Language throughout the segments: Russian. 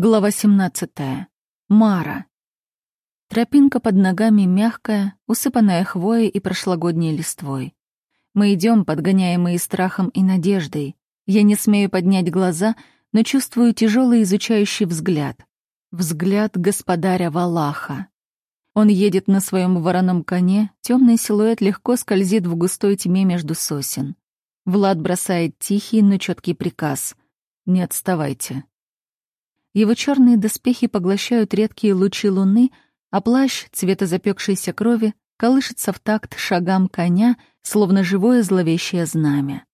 Глава 17. Мара. Тропинка под ногами мягкая, усыпанная хвоей и прошлогодней листвой. Мы идем, подгоняемые страхом и надеждой. Я не смею поднять глаза, но чувствую тяжелый изучающий взгляд. Взгляд господаря Валаха. Он едет на своем вороном коне, темный силуэт легко скользит в густой тьме между сосен. Влад бросает тихий, но четкий приказ. «Не отставайте, его черные доспехи поглощают редкие лучи луны, а плащ цвета запекшейся крови колышется в такт шагам коня, словно живое зловещее знамя.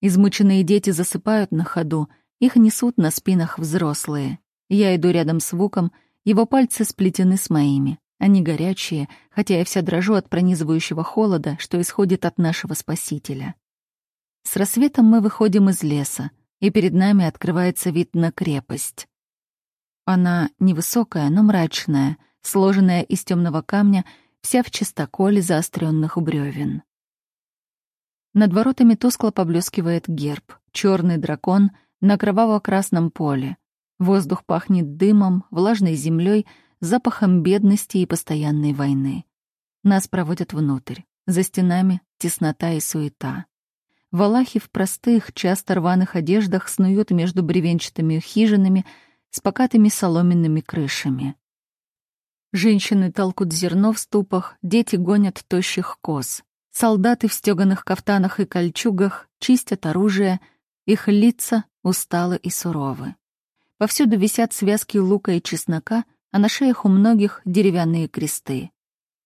Измученные дети засыпают на ходу, их несут на спинах взрослые. Я иду рядом с Вуком, его пальцы сплетены с моими. Они горячие, хотя я вся дрожу от пронизывающего холода, что исходит от нашего Спасителя. С рассветом мы выходим из леса и перед нами открывается вид на крепость. Она невысокая, но мрачная, сложенная из темного камня, вся в чистоколе заостренных бревен. Над воротами тускло поблескивает герб, черный дракон на кроваво-красном поле. Воздух пахнет дымом, влажной землей, запахом бедности и постоянной войны. Нас проводят внутрь. За стенами теснота и суета. Валахи в простых, часто рваных одеждах снуют между бревенчатыми хижинами с покатыми соломенными крышами. Женщины толкут зерно в ступах, дети гонят тощих коз. Солдаты в стёганых кафтанах и кольчугах чистят оружие, их лица усталы и суровы. Повсюду висят связки лука и чеснока, а на шеях у многих деревянные кресты.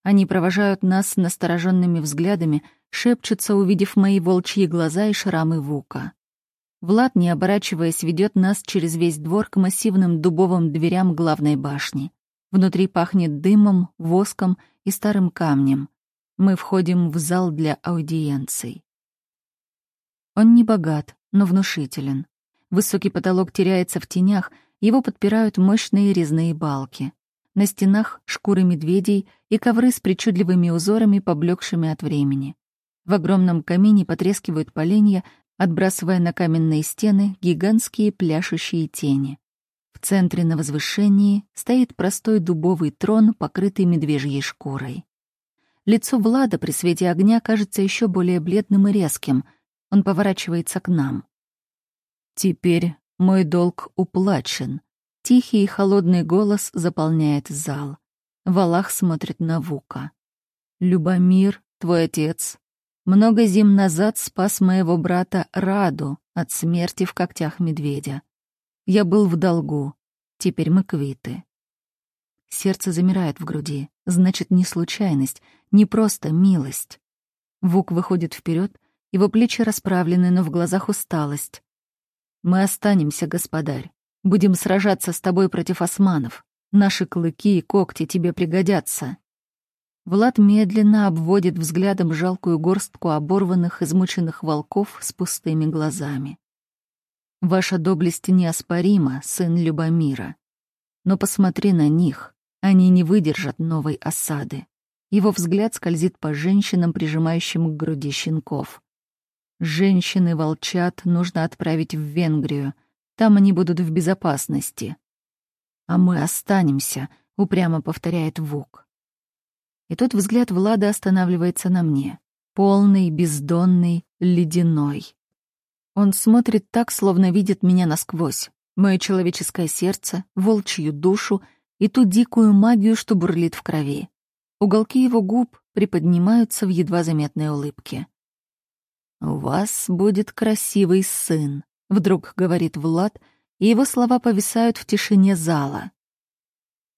Они провожают нас настороженными взглядами — шепчутся, увидев мои волчьи глаза и шрамы Вука. Влад, не оборачиваясь, ведет нас через весь двор к массивным дубовым дверям главной башни. Внутри пахнет дымом, воском и старым камнем. Мы входим в зал для аудиенций. Он не богат, но внушителен. Высокий потолок теряется в тенях, его подпирают мощные резные балки. На стенах шкуры медведей и ковры с причудливыми узорами, поблекшими от времени. В огромном камине потрескивают поленья, отбрасывая на каменные стены гигантские пляшущие тени. В центре на возвышении стоит простой дубовый трон, покрытый медвежьей шкурой. Лицо Влада при свете огня кажется еще более бледным и резким. Он поворачивается к нам. «Теперь мой долг уплачен». Тихий и холодный голос заполняет зал. Валах смотрит на Вука. «Любомир, твой отец, много зим назад спас моего брата Раду от смерти в когтях медведя. Я был в долгу. Теперь мы квиты. Сердце замирает в груди. Значит, не случайность, не просто милость. Вук выходит вперед, его плечи расправлены, но в глазах усталость. «Мы останемся, господарь. Будем сражаться с тобой против османов. Наши клыки и когти тебе пригодятся». Влад медленно обводит взглядом жалкую горстку оборванных, измученных волков с пустыми глазами. «Ваша доблесть неоспорима, сын Любомира. Но посмотри на них, они не выдержат новой осады». Его взгляд скользит по женщинам, прижимающим к груди щенков. «Женщины волчат нужно отправить в Венгрию. Там они будут в безопасности». «А мы останемся», — упрямо повторяет Вук. И тут взгляд Влада останавливается на мне. Полный, бездонный, ледяной. Он смотрит так, словно видит меня насквозь. Мое человеческое сердце, волчью душу и ту дикую магию, что бурлит в крови. Уголки его губ приподнимаются в едва заметной улыбке. «У вас будет красивый сын», — вдруг говорит Влад, и его слова повисают в тишине зала.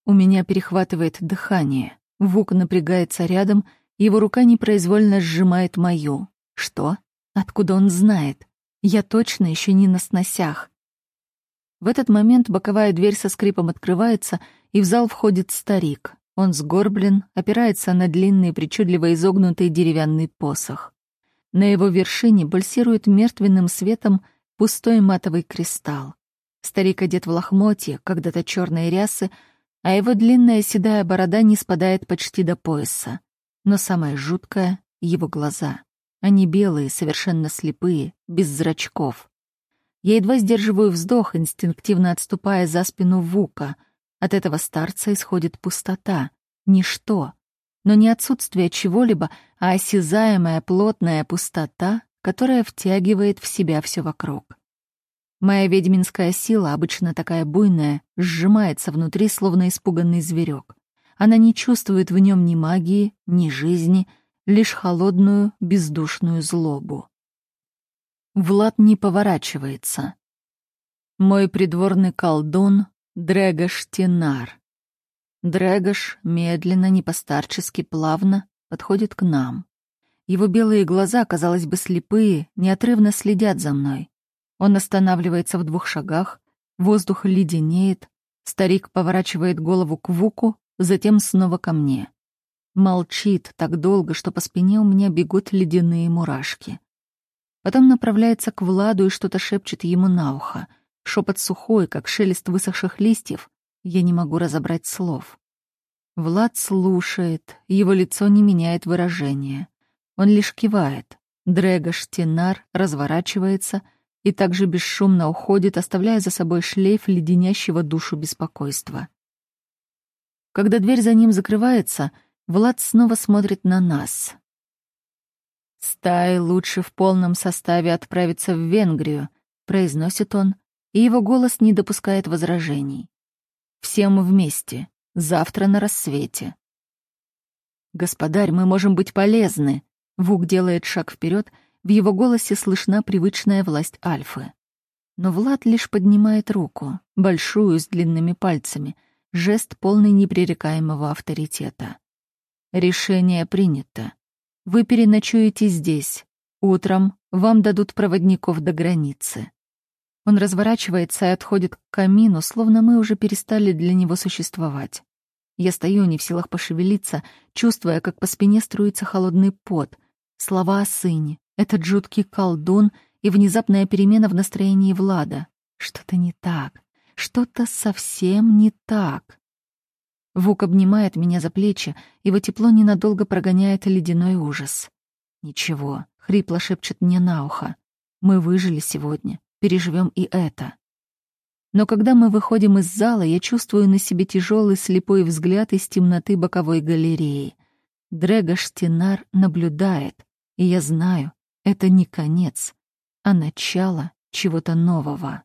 У меня перехватывает дыхание. Вук напрягается рядом, его рука непроизвольно сжимает мою. Что? Откуда он знает? Я точно еще не на сносях. В этот момент боковая дверь со скрипом открывается, и в зал входит старик. Он сгорблен, опирается на длинный, причудливо изогнутый деревянный посох. На его вершине пульсирует мертвенным светом пустой матовый кристалл. Старик одет в лохмотье, когда-то черные рясы, а его длинная седая борода не спадает почти до пояса. Но самое жуткое — его глаза. Они белые, совершенно слепые, без зрачков. Я едва сдерживаю вздох, инстинктивно отступая за спину Вука. От этого старца исходит пустота, ничто. Но не отсутствие чего-либо, а осязаемая плотная пустота, которая втягивает в себя все вокруг. Моя ведьминская сила, обычно такая буйная, сжимается внутри, словно испуганный зверек. Она не чувствует в нем ни магии, ни жизни, лишь холодную, бездушную злобу. Влад не поворачивается. Мой придворный колдун — Дрэгош Тенар. Дрэгош медленно, не постарчески, плавно подходит к нам. Его белые глаза, казалось бы, слепые, неотрывно следят за мной. Он останавливается в двух шагах, воздух леденеет, старик поворачивает голову к Вуку, затем снова ко мне. Молчит так долго, что по спине у меня бегут ледяные мурашки. Потом направляется к Владу и что-то шепчет ему на ухо. Шепот сухой, как шелест высохших листьев. Я не могу разобрать слов. Влад слушает, его лицо не меняет выражения. Он лишь кивает. Дрэго Штинар разворачивается и также бесшумно уходит, оставляя за собой шлейф леденящего душу беспокойства. Когда дверь за ним закрывается, Влад снова смотрит на нас. «Стае лучше в полном составе отправиться в Венгрию», — произносит он, и его голос не допускает возражений. «Всем вместе, завтра на рассвете». «Господарь, мы можем быть полезны», — Вук делает шаг вперед, в его голосе слышна привычная власть Альфы. Но Влад лишь поднимает руку, большую, с длинными пальцами, жест полный непререкаемого авторитета. «Решение принято. Вы переночуете здесь. Утром вам дадут проводников до границы. Он разворачивается и отходит к камину, словно мы уже перестали для него существовать. Я стою не в силах пошевелиться, чувствуя, как по спине струится холодный пот. Слова о сыне, этот жуткий колдун и внезапная перемена в настроении Влада. Что-то не так. Что-то совсем не так. Вук обнимает меня за плечи, его тепло ненадолго прогоняет ледяной ужас. «Ничего», — хрипло шепчет мне на ухо. «Мы выжили сегодня, переживем и это». Но когда мы выходим из зала, я чувствую на себе тяжелый слепой взгляд из темноты боковой галереи. Дрэго Штинар наблюдает, и я знаю, это не конец, а начало чего-то нового.